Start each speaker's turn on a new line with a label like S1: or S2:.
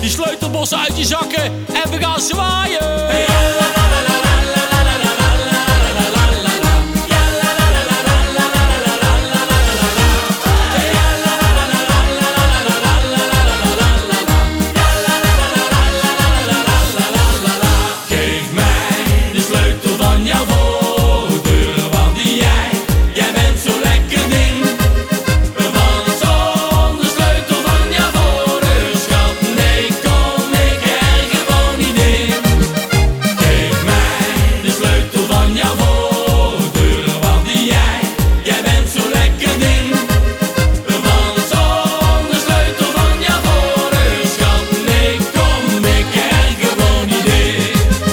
S1: die sleutelbossen uit je zakken en we gaan zwaaien.